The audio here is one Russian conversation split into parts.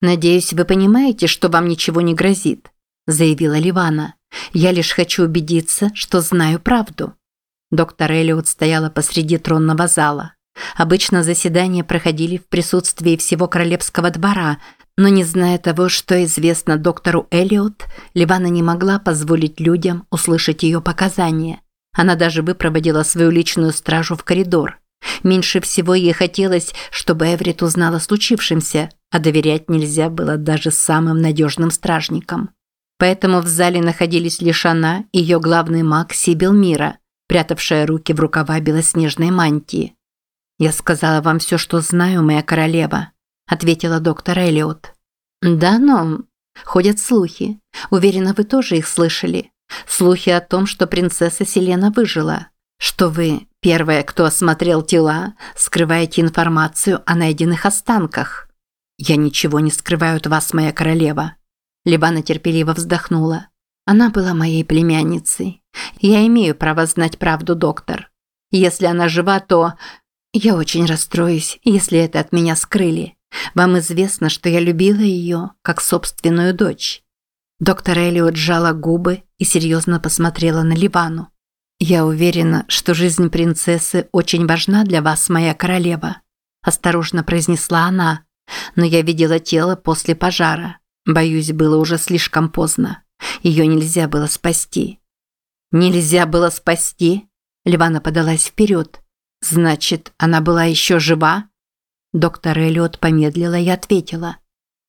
«Надеюсь, вы понимаете, что вам ничего не грозит», – заявила Ливана. «Я лишь хочу убедиться, что знаю правду». Доктор Эллиот стояла посреди тронного зала. Обычно заседания проходили в присутствии всего королевского двора, но не зная того, что известно доктору Эллиот, Ливана не могла позволить людям услышать ее показания. Она даже выпроводила свою личную стражу в коридор. Меньше всего ей хотелось, чтобы Эврит узнала о случившемся, а доверять нельзя было даже самым надежным стражникам. Поэтому в зале находились лишь она и ее главный маг Сибил Мира, прятавшая руки в рукава белоснежной мантии. «Я сказала вам все, что знаю, моя королева», – ответила доктор Эллиот. «Да, но...» Ходят слухи. Уверена, вы тоже их слышали. Слухи о том, что принцесса Селена выжила. Что вы, первая, кто осмотрел тела, скрываете информацию о найденных останках. Я ничего не скрываю от вас, моя королева. Ливана терпеливо вздохнула. Она была моей племянницей. Я имею право знать правду, доктор. Если она жива, то... Я очень расстроюсь, если это от меня скрыли. Вам известно, что я любила ее, как собственную дочь. Доктор Эллиот сжала губы и серьезно посмотрела на Ливану. «Я уверена, что жизнь принцессы очень важна для вас, моя королева», – осторожно произнесла она. «Но я видела тело после пожара. Боюсь, было уже слишком поздно. Ее нельзя было спасти». «Нельзя было спасти?» Ливана подалась вперед. «Значит, она была еще жива?» Доктор Эллиот помедлила и ответила.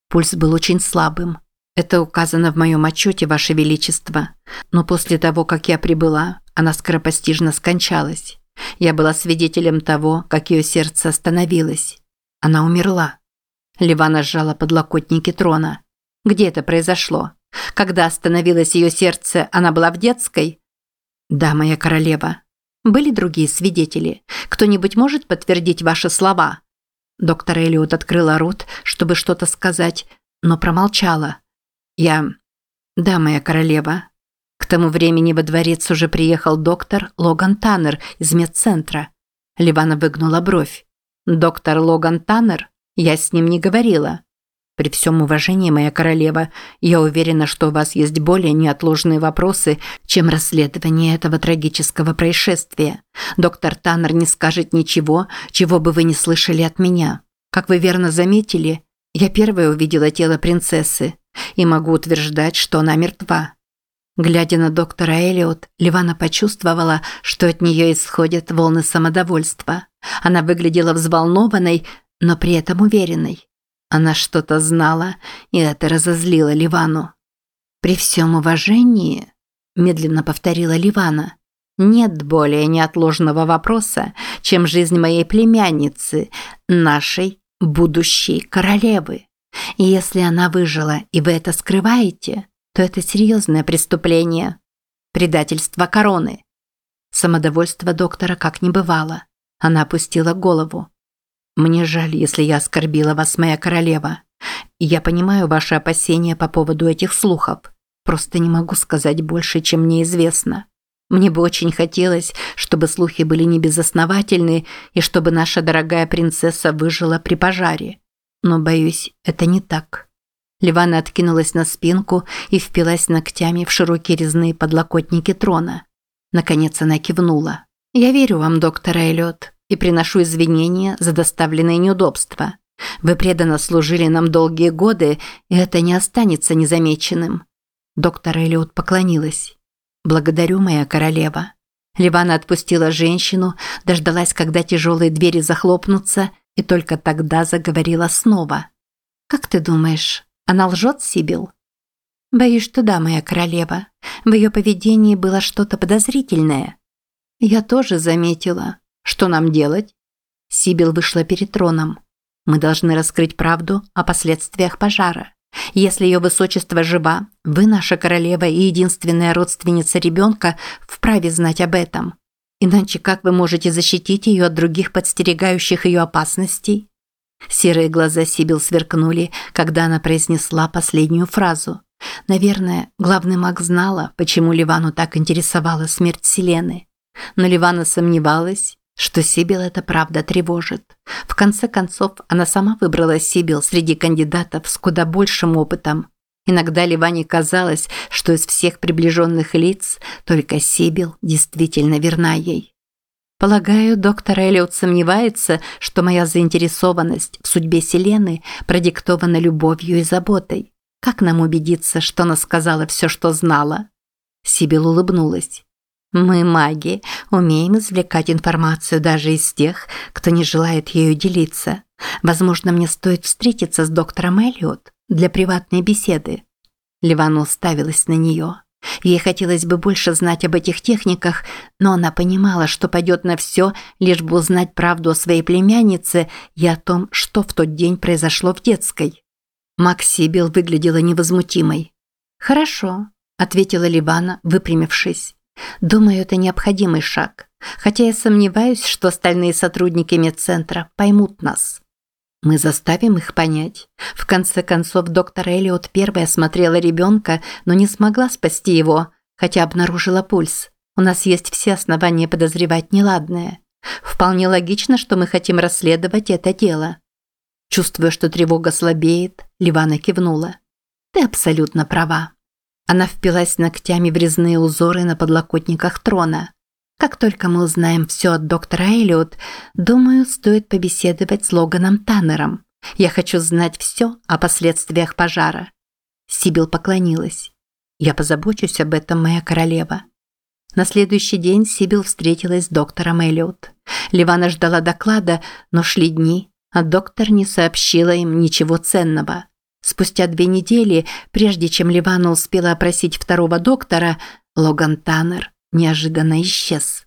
Пульс был очень слабым. Это указано в моем отчете, Ваше Величество. Но после того, как я прибыла, она скоропостижно скончалась. Я была свидетелем того, как ее сердце остановилось. Она умерла. Ливана сжала подлокотники трона. Где это произошло? Когда остановилось ее сердце, она была в детской? Да, моя королева. Были другие свидетели. Кто-нибудь может подтвердить ваши слова? Доктор Элиот открыла рот, чтобы что-то сказать, но промолчала. Я... Да, моя королева. Тому времени во дворец уже приехал доктор Логан Таннер из медцентра. Ливана выгнула бровь. Доктор Логан Таннер? Я с ним не говорила. При всем уважении, моя королева, я уверена, что у вас есть более неотложные вопросы, чем расследование этого трагического происшествия. Доктор Таннер не скажет ничего, чего бы вы не слышали от меня. Как вы верно заметили, я первая увидела тело принцессы и могу утверждать, что она мертва. Глядя на доктора Элиот, Ливана почувствовала, что от нее исходят волны самодовольства. Она выглядела взволнованной, но при этом уверенной. Она что-то знала, и это разозлило Ливану. «При всем уважении», – медленно повторила Ливана, – «нет более неотложного вопроса, чем жизнь моей племянницы, нашей будущей королевы». И если она выжила, и вы это скрываете, то это серьезное преступление. Предательство короны. Самодовольство доктора как не бывало. Она опустила голову. «Мне жаль, если я оскорбила вас, моя королева. Я понимаю ваши опасения по поводу этих слухов. Просто не могу сказать больше, чем мне известно. Мне бы очень хотелось, чтобы слухи были не безосновательны и чтобы наша дорогая принцесса выжила при пожаре. Но, боюсь, это не так. Ливана откинулась на спинку и впилась ногтями в широкие резные подлокотники трона. Наконец она кивнула. «Я верю вам, доктор Эллиот, и приношу извинения за доставленные неудобства. Вы преданно служили нам долгие годы, и это не останется незамеченным». Доктор Эллиот поклонилась. «Благодарю, моя королева». Ливана отпустила женщину, дождалась, когда тяжелые двери захлопнутся, и только тогда заговорила снова. «Как ты думаешь, она лжет, Сибил?» «Боюсь, что да, моя королева. В ее поведении было что-то подозрительное». «Я тоже заметила. Что нам делать?» Сибил вышла перед троном. «Мы должны раскрыть правду о последствиях пожара. Если ее высочество жива, вы, наша королева и единственная родственница ребенка, вправе знать об этом. Иначе как вы можете защитить ее от других подстерегающих ее опасностей? Серые глаза Сибил сверкнули, когда она произнесла последнюю фразу. Наверное, главный маг знала, почему Ливану так интересовала смерть Селены. Но Ливана сомневалась, что Сибил это правда тревожит. В конце концов, она сама выбрала Сибил среди кандидатов с куда большим опытом. Иногда Ливане казалось, что из всех приближенных лиц только Сибил действительно верна ей. Полагаю, доктор Эллиот сомневается, что моя заинтересованность в судьбе Селены продиктована любовью и заботой. Как нам убедиться, что она сказала все, что знала? Сибил улыбнулась. Мы, маги, умеем извлекать информацию даже из тех, кто не желает ею делиться. Возможно, мне стоит встретиться с доктором Эллиот для приватной беседы. Ливана уставилась на нее. Ей хотелось бы больше знать об этих техниках, но она понимала, что пойдет на все, лишь бы узнать правду о своей племяннице и о том, что в тот день произошло в детской. Максибел выглядела невозмутимой. «Хорошо», – ответила Ливана, выпрямившись. «Думаю, это необходимый шаг, хотя я сомневаюсь, что остальные сотрудники медцентра поймут нас». Мы заставим их понять. В конце концов, доктор Эллиот первая осмотрела ребенка, но не смогла спасти его, хотя обнаружила пульс. У нас есть все основания подозревать неладное. Вполне логично, что мы хотим расследовать это дело. Чувствуя, что тревога слабеет, Ливана кивнула. Ты абсолютно права. Она впилась ногтями в резные узоры на подлокотниках трона. Как только мы узнаем все от доктора Эллиот, думаю, стоит побеседовать с Логаном Таннером. Я хочу знать все о последствиях пожара. Сибил поклонилась. Я позабочусь об этом, моя королева. На следующий день Сибил встретилась с доктором Эллиот. Ливана ждала доклада, но шли дни, а доктор не сообщила им ничего ценного. Спустя две недели, прежде чем Ливана успела опросить второго доктора, Логан Таннер неожиданно исчез.